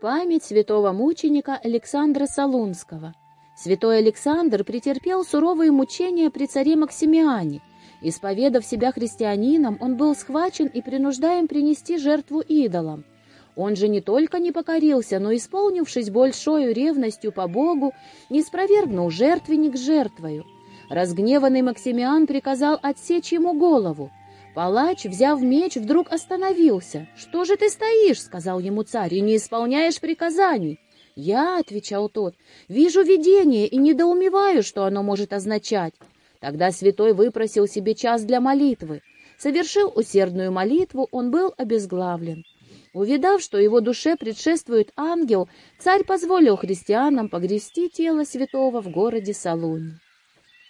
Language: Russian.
Память святого мученика Александра Солунского. Святой Александр претерпел суровые мучения при царе Максимиане. Исповедав себя христианином, он был схвачен и принуждаем принести жертву идолам. Он же не только не покорился, но, исполнившись большою ревностью по Богу, не спровергнул жертвенник жертвою. Разгневанный Максимиан приказал отсечь ему голову. Палач, взяв меч, вдруг остановился. «Что же ты стоишь?» — сказал ему царь, — «и не исполняешь приказаний». «Я», — отвечал тот, — «вижу видение и недоумеваю, что оно может означать». Тогда святой выпросил себе час для молитвы. Совершил усердную молитву, он был обезглавлен. Увидав, что его душе предшествует ангел, царь позволил христианам погрести тело святого в городе Салуни.